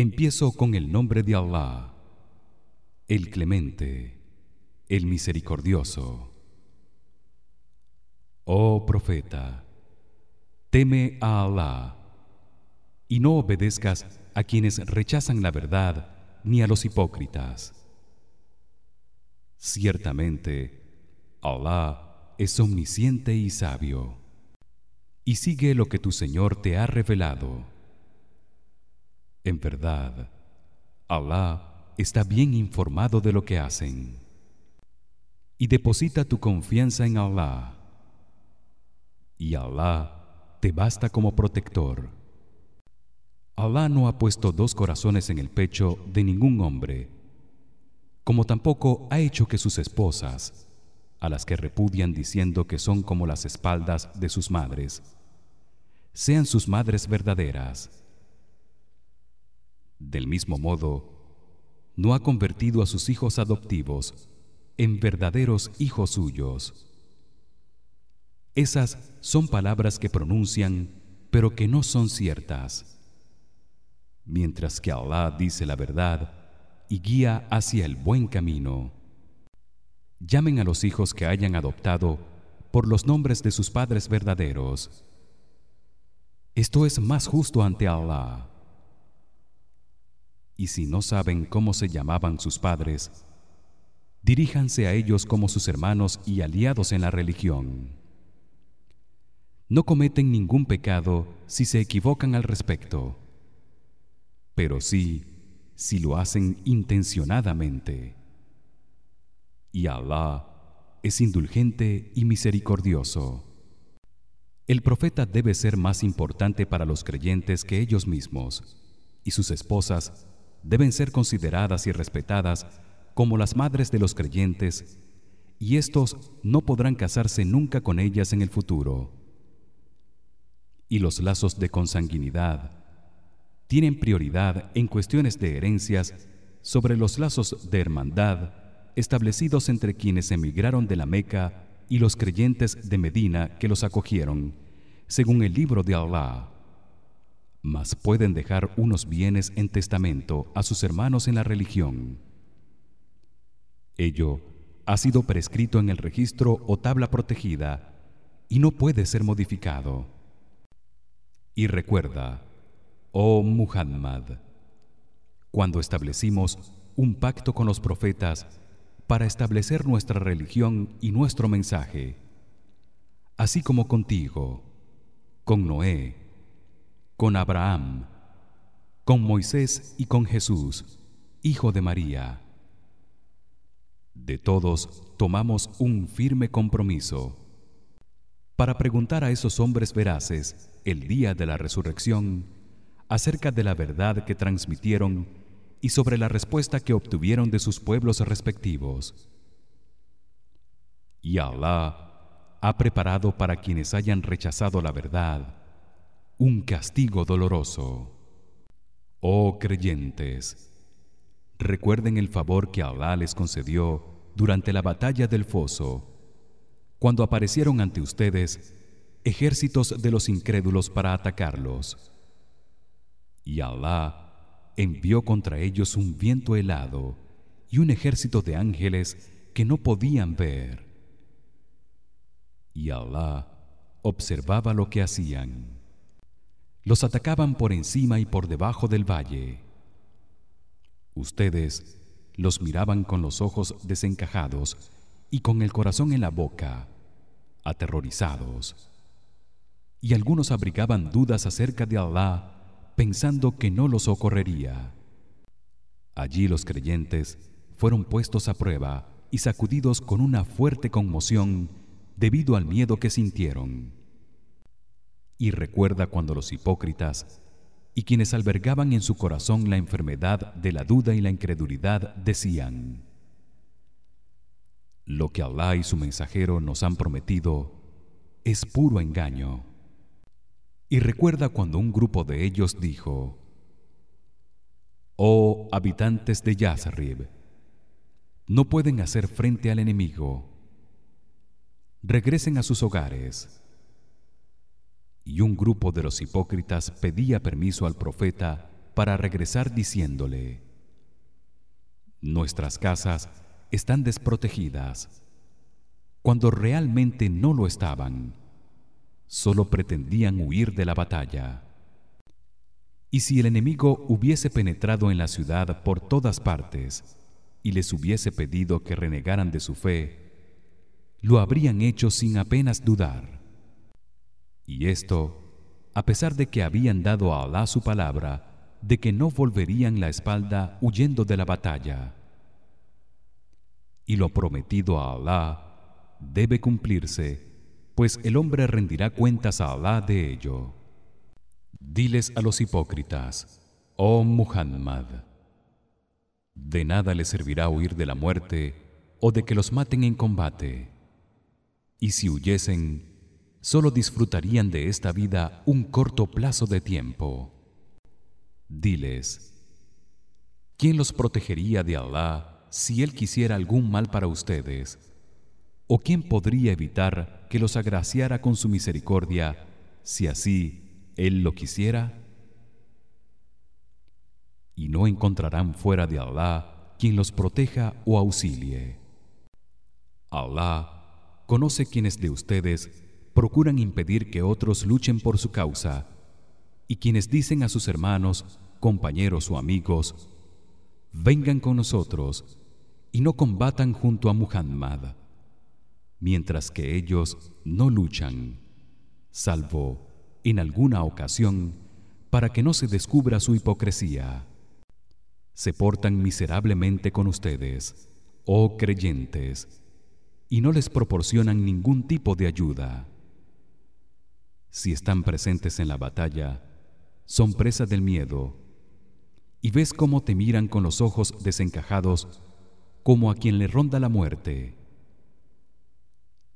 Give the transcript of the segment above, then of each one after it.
Empiezo con el nombre de Allah, el Clemente, el Misericordioso. Oh profeta, teme a Allah y no obedezcas a quienes rechazan la verdad ni a los hipócritas. Ciertamente, Allah es omnisciente y sabio. Y sigue lo que tu Señor te ha revelado. En verdad, Allah está bien informado de lo que hacen. Y deposita tu confianza en Allah. Y Allah te basta como protector. Allah no ha puesto dos corazones en el pecho de ningún hombre, como tampoco ha hecho que sus esposas, a las que repudian diciendo que son como las espaldas de sus madres, sean sus madres verdaderas. Del mismo modo, no ha convertido a sus hijos adoptivos en verdaderos hijos suyos. Esas son palabras que pronuncian, pero que no son ciertas mientras que Allah dice la verdad y guía hacia el buen camino. Llamen a los hijos que hayan adoptado por los nombres de sus padres verdaderos. Esto es más justo ante Allah. Y si no saben cómo se llamaban sus padres, diríjanse a ellos como sus hermanos y aliados en la religión. No cometen ningún pecado si se equivocan al respecto pero sí si lo hacen intencionadamente. Y Allah es indulgente y misericordioso. El profeta debe ser más importante para los creyentes que ellos mismos, y sus esposas deben ser consideradas y respetadas como las madres de los creyentes, y estos no podrán casarse nunca con ellas en el futuro. Y los lazos de consanguinidad tienen prioridad en cuestiones de herencias sobre los lazos de hermandad establecidos entre quienes emigraron de la Meca y los creyentes de Medina que los acogieron, según el libro de Allah. Mas pueden dejar unos bienes en testamento a sus hermanos en la religión. Ello ha sido prescrito en el registro o tabla protegida y no puede ser modificado. Y recuerda, Oh Muhammad, cuando establecimos un pacto con los profetas para establecer nuestra religión y nuestro mensaje, así como contigo, con Noé, con Abraham, con Moisés y con Jesús, hijo de María. De todos tomamos un firme compromiso para preguntar a esos hombres veraces el día de la resurrección acerca de la verdad que transmitieron y sobre la respuesta que obtuvieron de sus pueblos respectivos. Y Allah ha preparado para quienes hayan rechazado la verdad un castigo doloroso. Oh creyentes, recuerden el favor que Allah les concedió durante la batalla del foso, cuando aparecieron ante ustedes ejércitos de los incrédulos para atacarlos y Allah envió contra ellos un viento helado y un ejército de ángeles que no podían ver. Y Allah observaba lo que hacían. Los atacaban por encima y por debajo del valle. Ustedes los miraban con los ojos desencajados y con el corazón en la boca, aterrorizados. Y algunos abrigaban dudas acerca de Allah pensando que no los socorrería. Allí los creyentes fueron puestos a prueba y sacudidos con una fuerte conmoción debido al miedo que sintieron. Y recuerda cuando los hipócritas y quienes albergaban en su corazón la enfermedad de la duda y la incredulidad decían: Lo que Allah y su mensajero nos han prometido es puro engaño. Y recuerda cuando un grupo de ellos dijo: Oh habitantes de Yazrib, no pueden hacer frente al enemigo. Regresen a sus hogares. Y un grupo de los hipócritas pedía permiso al profeta para regresar diciéndole Nuestras casas están desprotegidas. Cuando realmente no lo estaban solo pretendían huir de la batalla. Y si el enemigo hubiese penetrado en la ciudad por todas partes y les hubiese pedido que renegaran de su fe lo habrían hecho sin apenas dudar y esto a pesar de que habían dado a Alá su palabra de que no volverían la espalda huyendo de la batalla. Y lo prometido a Alá debe cumplirse pues el hombre rendirá cuentas a Alá de ello. Diles a los hipócritas oh Muhammad de nada les servirá huir de la muerte o de que los maten en combate y si huyesen solo disfrutarían de esta vida un corto plazo de tiempo. Diles quién los protegería de Alá si él quisiera algún mal para ustedes o quién podría evitar que los agraciara con su misericordia si así él lo quisiera y no encontrarán fuera de Alá quien los proteja o auxilie. Alá conoce quienes de ustedes procuran impedir que otros luchen por su causa y quienes dicen a sus hermanos, compañeros o amigos, vengan con nosotros y no combatan junto a Muhammad, mientras que ellos no luchan, salvo en alguna ocasión para que no se descubra su hipocresía se portan miserablemente con ustedes, oh creyentes, y no les proporcionan ningún tipo de ayuda. Si están presentes en la batalla, son presa del miedo, y ves cómo te miran con los ojos desencajados como a quien le ronda la muerte.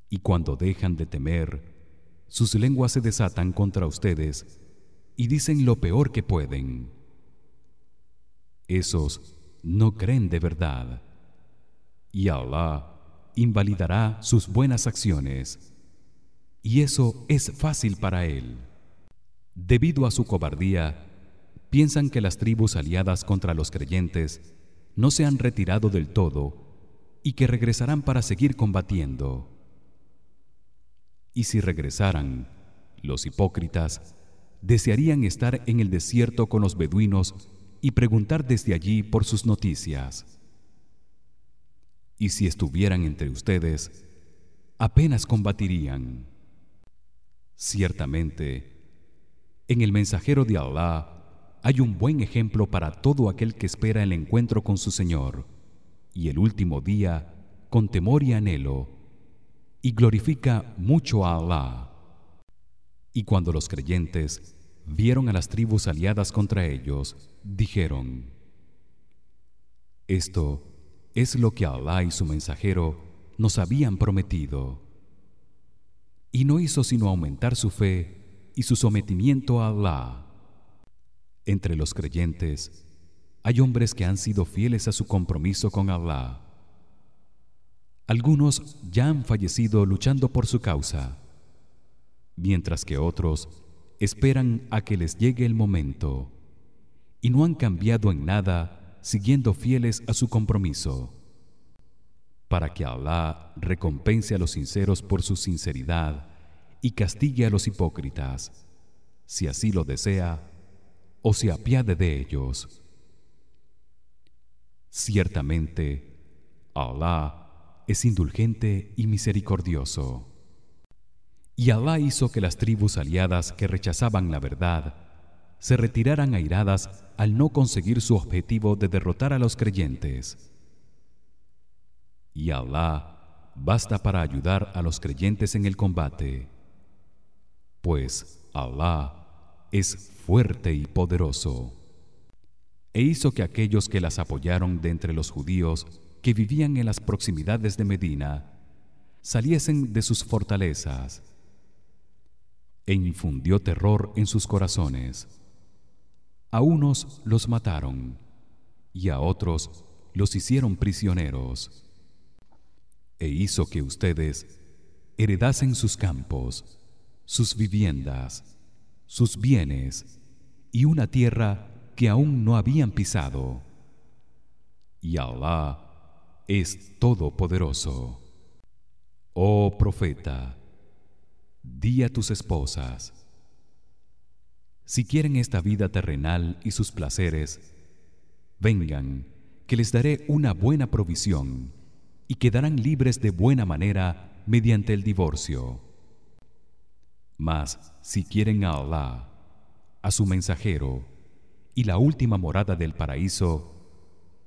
Y cuando dejan de temer, sus lenguas se desatan contra ustedes y dicen lo peor que pueden. Esos no creen de verdad. Y Allah invalidará sus buenas acciones y eso es fácil para él debido a su cobardía piensan que las tribus aliadas contra los creyentes no se han retirado del todo y que regresarán para seguir combatiendo y si regresaran los hipócritas desearían estar en el desierto con los beduinos y preguntar desde allí por sus noticias. Y si estuvieran entre ustedes, apenas combatirían. Ciertamente, en el mensajero de Allah hay un buen ejemplo para todo aquel que espera el encuentro con su Señor y el último día con temor y anhelo y glorifica mucho a Allah. Y cuando los creyentes vieron a las tribus aliadas contra ellos, dijeron: Esto es lo que Allah y su mensajero nos habían prometido. Y no hizo sino aumentar su fe y su sometimiento a Allah. Entre los creyentes hay hombres que han sido fieles a su compromiso con Allah. Algunos ya han fallecido luchando por su causa, mientras que otros esperan a que les llegue el momento y no han cambiado en nada siguiendo fieles a su compromiso para que Allah recompense a los sinceros por su sinceridad y castigue a los hipócritas si así lo desea o se apiade de ellos. Ciertamente Allah es indulgente y misericordioso. Y Allah hizo que las tribus aliadas que rechazaban la verdad se retiraran airadas al no conseguir su objetivo de derrotar a los creyentes. Y Allah basta para ayudar a los creyentes en el combate, pues Allah es fuerte y poderoso. E hizo que aquellos que las apoyaron de entre los judíos que vivían en las proximidades de Medina saliesen de sus fortalezas e infundió terror en sus corazones. A unos los mataron y a otros los hicieron prisioneros. E hizo que ustedes heredasen sus campos, sus viviendas, sus bienes y una tierra que aún no habían pisado. Y Allah es todopoderoso. Oh profeta, di a tus esposas: Si quieren esta vida terrenal y sus placeres, vengan, que les daré una buena provisión y quedarán libres de buena manera mediante el divorcio. Mas si quieren a Allah, a su mensajero y la última morada del paraíso,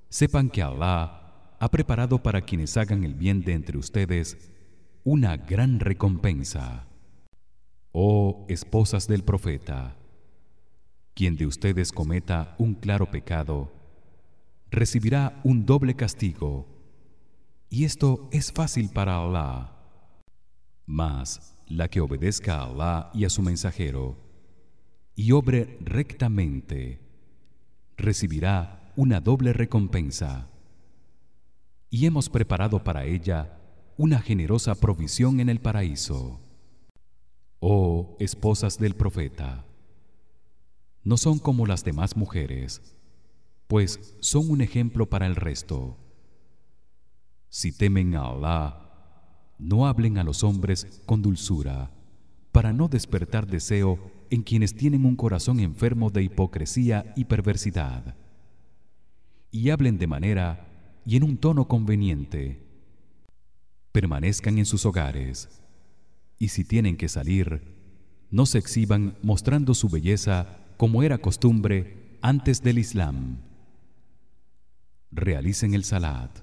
sepan que Allah ha preparado para quienes hagan el bien de entre ustedes una gran recompensa. Oh esposas del profeta, quien de ustedes cometa un claro pecado, recibirá un doble castigo, y esto es fácil para Allah. Mas la que obedezca a Allah y a su mensajero y obre rectamente recibirá una doble recompensa. Y hemos preparado para ella una generosa provisión en el paraíso. Oh esposas del profeta, no son como las demás mujeres, pues son un ejemplo para el resto. Si temen a Allah, no hablen a los hombres con dulzura, para no despertar deseo en quienes tienen un corazón enfermo de hipocresía y perversidad. Y hablen de manera y en un tono conveniente. Permanezcan en sus hogares y si tienen que salir, no se exhiban mostrando su belleza como era costumbre antes del Islam. Realicen el salat.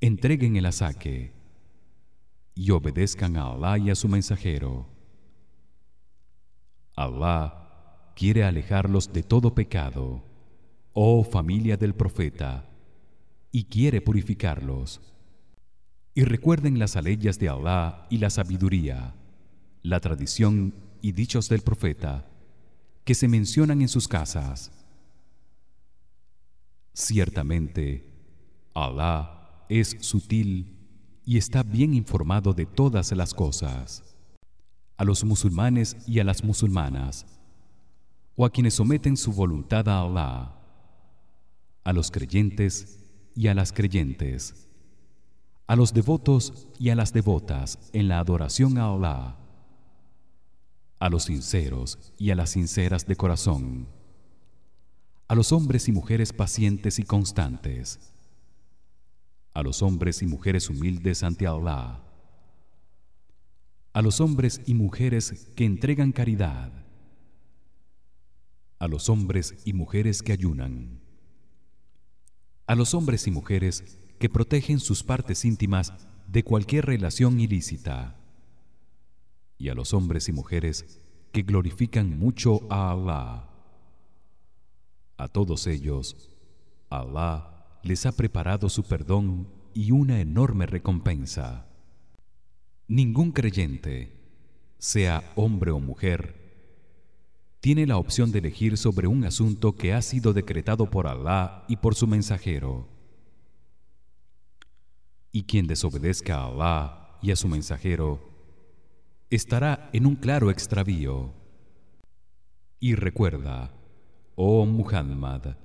Entreguen el asaque y obedezcan a Allah y a su mensajero. Allah quiere alejarlos de todo pecado, oh familia del profeta, y quiere purificarlos. Y recuerden las aleyas de Allah y la sabiduría, la tradición y dichos del profeta que se mencionan en sus casas. Ciertamente, Allah es sutil y está bien informado de todas las cosas. A los musulmanes y a las musulmanas o a quienes someten su voluntad a Allah a los creyentes y a las creyentes a los devotos y a las devotas en la adoración a Allah a los sinceros y a las sinceras de corazón a los hombres y mujeres pacientes y constantes a los hombres y mujeres humildes ante Allah a los hombres y mujeres que entregan caridad. A los hombres y mujeres que ayunan. A los hombres y mujeres que protegen sus partes íntimas de cualquier relación ilícita. Y a los hombres y mujeres que glorifican mucho a Allah a todos ellos Allah les ha preparado su perdón y una enorme recompensa Ningún creyente, sea hombre o mujer, tiene la opción de elegir sobre un asunto que ha sido decretado por Allah y por su mensajero. Y quien desobedezca a Allah y a su mensajero estará en un claro extravío. Y recuerda, oh Muhammad,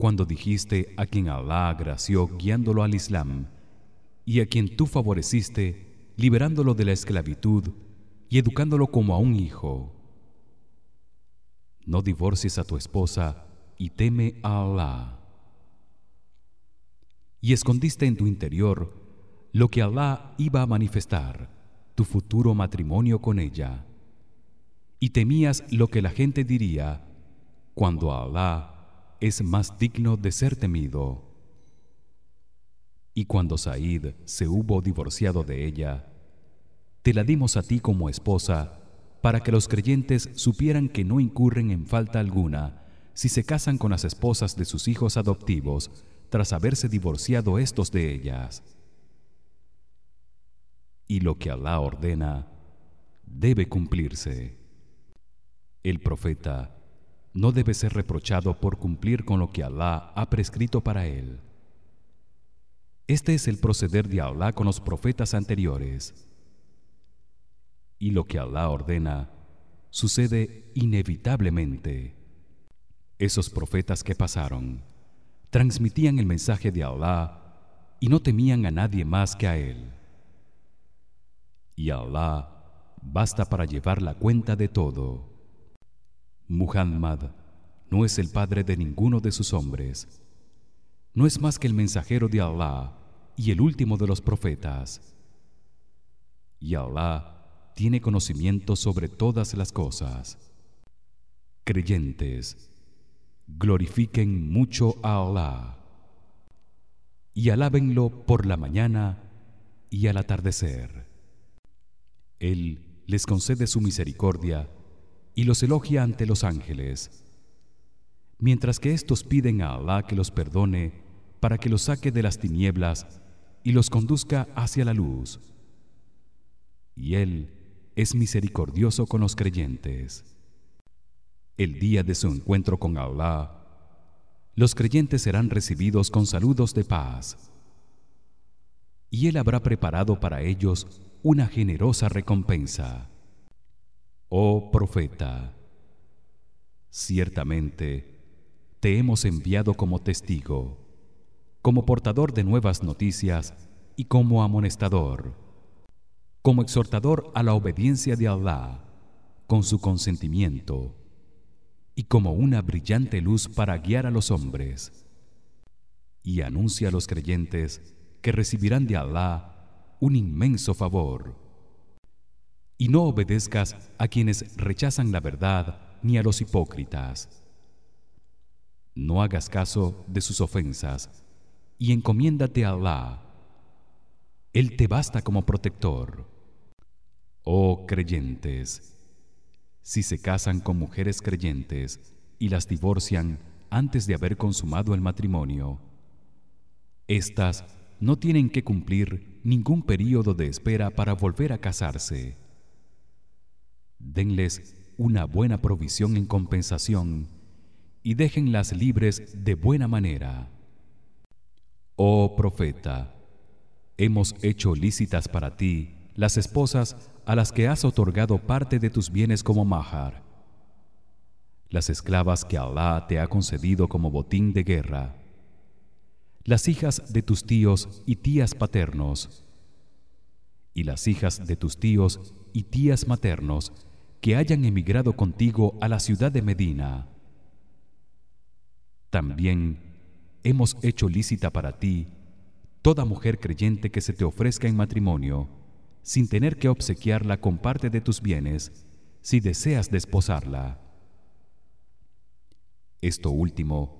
cuando dijiste a quien Allah agració guiándolo al Islam y a quien tú favoreciste liberándolo de la esclavitud y educándolo como a un hijo. No divorcies a tu esposa y teme a Allah. Y escondiste en tu interior lo que Allah iba a manifestar, tu futuro matrimonio con ella. Y temías lo que la gente diría cuando Allah es más digno de ser temido. Y cuando Said se hubo divorciado de ella, te la dimos a ti como esposa para que los creyentes supieran que no incurren en falta alguna si se casan con las esposas de sus hijos adoptivos tras haberse divorciado estos de ellas. Y lo que Alá ordena debe cumplirse. El profeta no debe ser reprochado por cumplir con lo que Alá ha prescrito para él. Este es el proceder de Alá con los profetas anteriores. Y lo que Allah ordena sucede inevitablemente. Esos profetas que pasaron transmitían el mensaje de Allah y no temían a nadie más que a él. Y Allah basta para llevar la cuenta de todo Muhammad no es el padre de ninguno de sus hombres. No es más que el mensajero de Allah y el último de los profetas. Y Allah tiene conocimiento sobre todas las cosas. Creyentes glorifiquen mucho a Allah y alábenlo por la mañana y al atardecer. Él les concede su misericordia y los elogia ante los ángeles. Mientras que éstos piden a Allah que los perdone para que los saque de las tinieblas y los conduzca hacia la luz. Y él es misericordioso con los creyentes. El día de su encuentro con Allah los creyentes serán recibidos con saludos de paz. Y él habrá preparado para ellos una generosa recompensa oh profeta ciertamente te hemos enviado como testigo como portador de nuevas noticias y como amonestador como exhortador a la obediencia de Allah con su consentimiento y como una brillante luz para guiar a los hombres. Y anuncia a los creyentes que recibirán de Allah un inmenso favor y no obedezcas a quienes rechazan la verdad ni a los hipócritas. No hagas caso de sus ofensas y encomiéndate a Allah él te basta como protector. Oh creyentes si se casan con mujeres creyentes y las divorcian antes de haber consumado el matrimonio estas no tienen que cumplir ningún período de espera para volver a casarse denles una buena provisión en compensación y déjenlas libres de buena manera. Oh profeta hemos hecho lícitas para ti las esposas a las que has otorgado parte de tus bienes como mahar las esclavas que Allah te ha concedido como botín de guerra las hijas de tus tíos y tías paternos y las hijas de tus tíos y tías maternos que hayan emigrado contigo a la ciudad de Medina. También hemos hecho lícita para ti toda mujer creyente que se te ofrezca en matrimonio sin tener que obsequiarla con parte de tus bienes si deseas desposarla. Esto último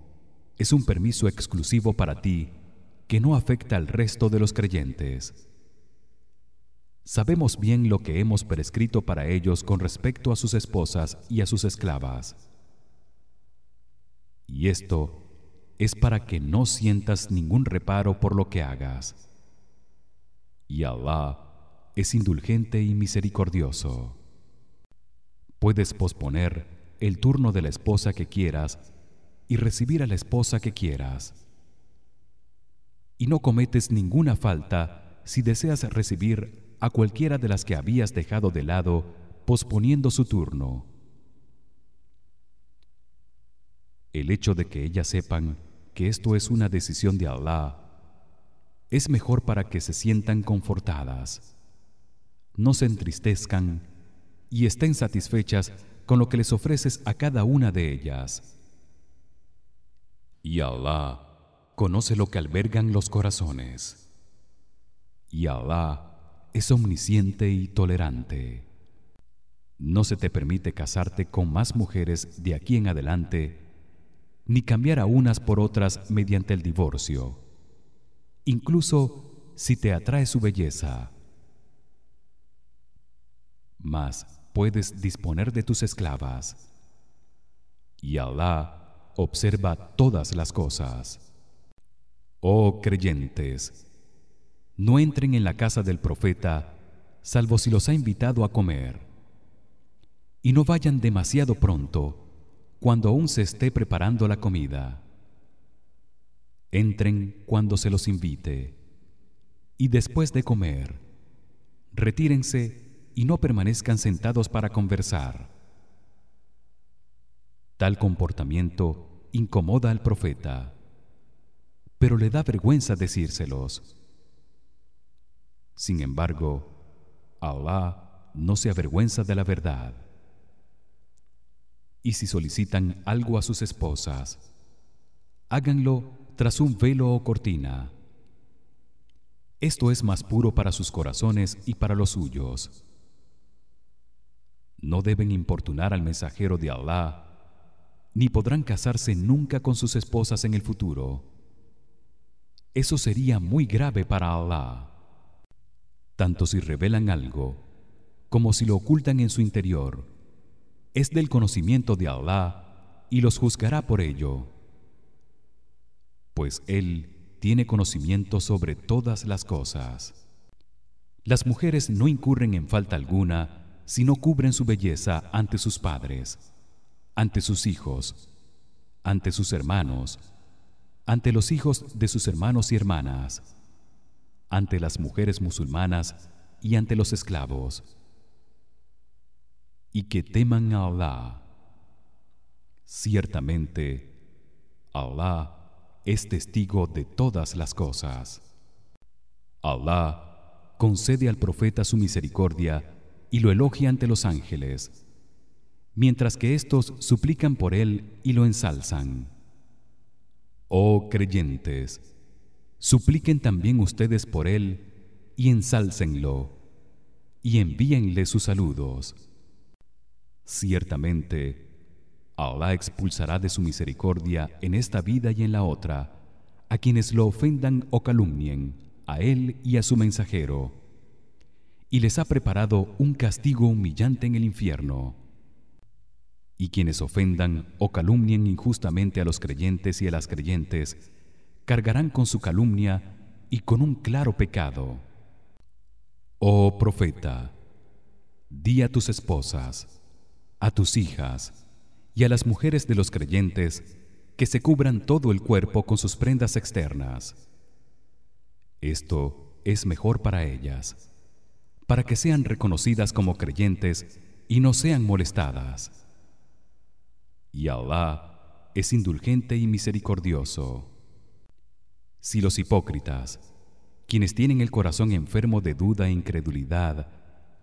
es un permiso exclusivo para ti que no afecta al resto de los creyentes sabemos bien lo que hemos prescrito para ellos con respecto a sus esposas y a sus esclavas y esto es para que no sientas ningún reparo por lo que hagas y Allah es indulgente y misericordioso. Puedes posponer el turno de la esposa que quieras y recibir a la esposa que quieras. Y no cometes ninguna falta si deseas recibir a cualquiera de las que habías dejado de lado posponiendo su turno. El hecho de que ellas sepan que esto es una decisión de Allah es mejor para que se sientan confortadas no se entristezcan y estén satisfechas con lo que les ofreces a cada una de ellas. Y Allah conoce lo que albergan los corazones. Y Allah es omnisciente y tolerante. No se te permite casarte con más mujeres de aquí en adelante, ni cambiar a unas por otras mediante el divorcio, incluso si te atrae su belleza. Mas puedes disponer de tus esclavas. Y Allah observa todas las cosas. Oh creyentes no entren en la casa del profeta salvo si los ha invitado a comer. Y no vayan demasiado pronto cuando aún se esté preparando la comida. Entren cuando se los invite. Y después de comer retírense y no permanezcan sentados para conversar. Tal comportamiento incomoda al profeta pero le da vergüenza decírselos sin embargo Allah no se avergüenza de la verdad. Y si solicitan algo a sus esposas háganlo tras un velo o cortina. Esto es más puro para sus corazones y para los suyos. No deben importunar al mensajero de Allah ni podrán casarse nunca con sus esposas en el futuro. Eso sería muy grave para Allah tanto si revelan algo como si lo ocultan en su interior. Es del conocimiento de Allah y los juzgará por ello. Pues él tiene conocimiento sobre todas las cosas. Las mujeres no incurren en falta alguna si no cubren su belleza ante sus padres ante sus hijos ante sus hermanos ante los hijos de sus hermanos y hermanas ante las mujeres musulmanas y ante los esclavos. Y que teman a Allah. Ciertamente Allah es testigo de todas las cosas. Allah concede al profeta su misericordia y lo elogia ante los ángeles mientras que éstos suplican por él y lo ensalzan. Oh creyentes supliquen también ustedes por él y ensálcenlo y envíenle sus saludos. Ciertamente Allah expulsará de su misericordia en esta vida y en la otra a quienes lo ofendan o calumnien a él y a su mensajero. Y les ha preparado un castigo humillante en el infierno. Y quienes ofendan o calumnien injustamente a los creyentes y a las creyentes cargarán con su calumnia y con un claro pecado. Oh profeta di a tus esposas a tus hijas y a las mujeres de los creyentes que se cubran todo el cuerpo con sus prendas externas. Esto es mejor para ellas para que sean reconocidas como creyentes y no sean molestadas. Y Allah es indulgente y misericordioso si los hipócritas quienes tienen el corazón enfermo de duda e incredulidad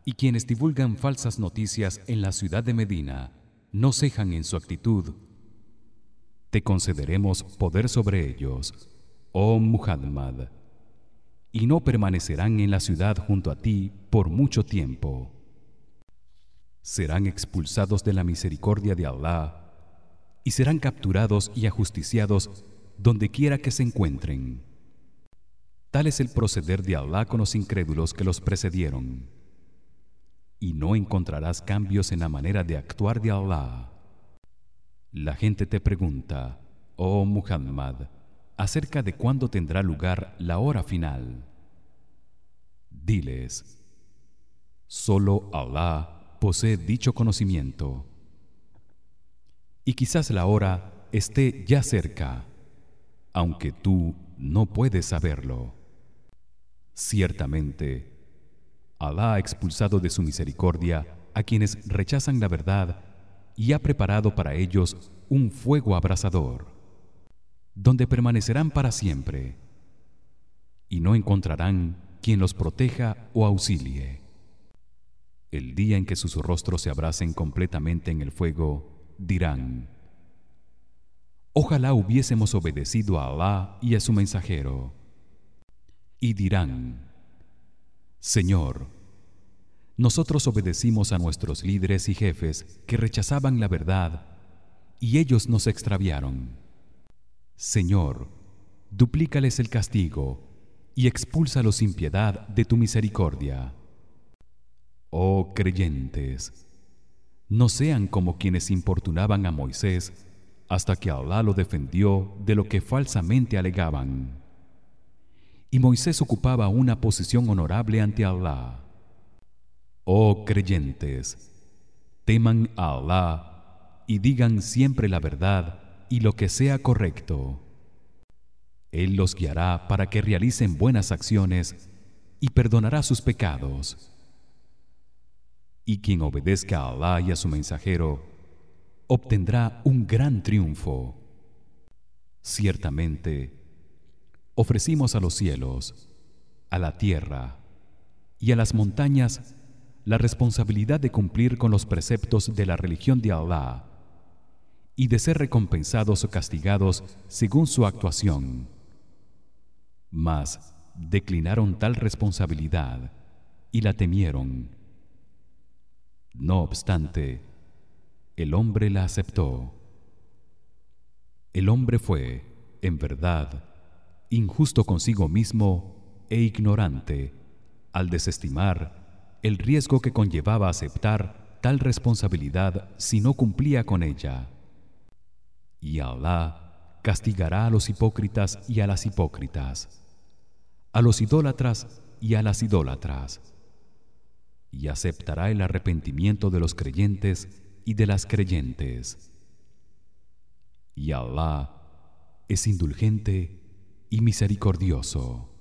y quienes divulgan falsas noticias en la ciudad de Medina no cejan en su actitud te concederemos poder sobre ellos oh Muhammad y no permanecerán en la ciudad junto a ti por mucho tiempo. Serán expulsados de la misericordia de Allah y serán capturados y ajusticiados donde quiera que se encuentren tal es el proceder de Allah con los incrédulos que los precedieron y no encontrarás cambios en la manera de actuar de Allah. La gente te pregunta, oh Muhammad, acerca de cuándo tendrá lugar la hora final. Diles: Solo Allah posee dicho conocimiento. Y quizás la hora esté ya cerca, aunque tú no puedes saberlo. Ciertamente, Alá ha expulsado de su misericordia a quienes rechazan la verdad y ha preparado para ellos un fuego abrasador donde permanecerán para siempre y no encontrarán quien los proteja o auxilie el día en que sus rostros se abracen completamente en el fuego dirán ojalá hubiésemos obedecido a Alá y a su mensajero y dirán Señor, nosotros obedecimos a nuestros líderes y jefes que rechazaban la verdad y ellos nos extraviaron. Señor, duplícales el castigo y expúlsalos sin piedad de tu misericordia. Oh creyentes, no sean como quienes importunaban a Moisés hasta que Allah lo defendió de lo que falsamente alegaban y Moisés ocupaba una posición honorable ante Allah. Oh creyentes, teman a Allah y digan siempre la verdad y lo que sea correcto. Él los guiará para que realicen buenas acciones y perdonará sus pecados. Y quien obedezca a Allah y a su mensajero obtendrá un gran triunfo. ciertamente ofrecimos a los cielos a la tierra y a las montañas la responsabilidad de cumplir con los preceptos de la religión de Allah y de ser recompensados o castigados según su actuación. Mas declinaron tal responsabilidad y la temieron. No obstante, el hombre la aceptó. El hombre fue, en verdad, injusto consigo mismo e ignorante al desestimar el riesgo que conllevaba aceptar tal responsabilidad si no cumplía con ella. Y Allah castigará a los hipócritas y a las hipócritas, a los idólatras y a las idólatras, y aceptará el arrepentimiento de los creyentes y de las creyentes. Y Allah es indulgente y misericordioso.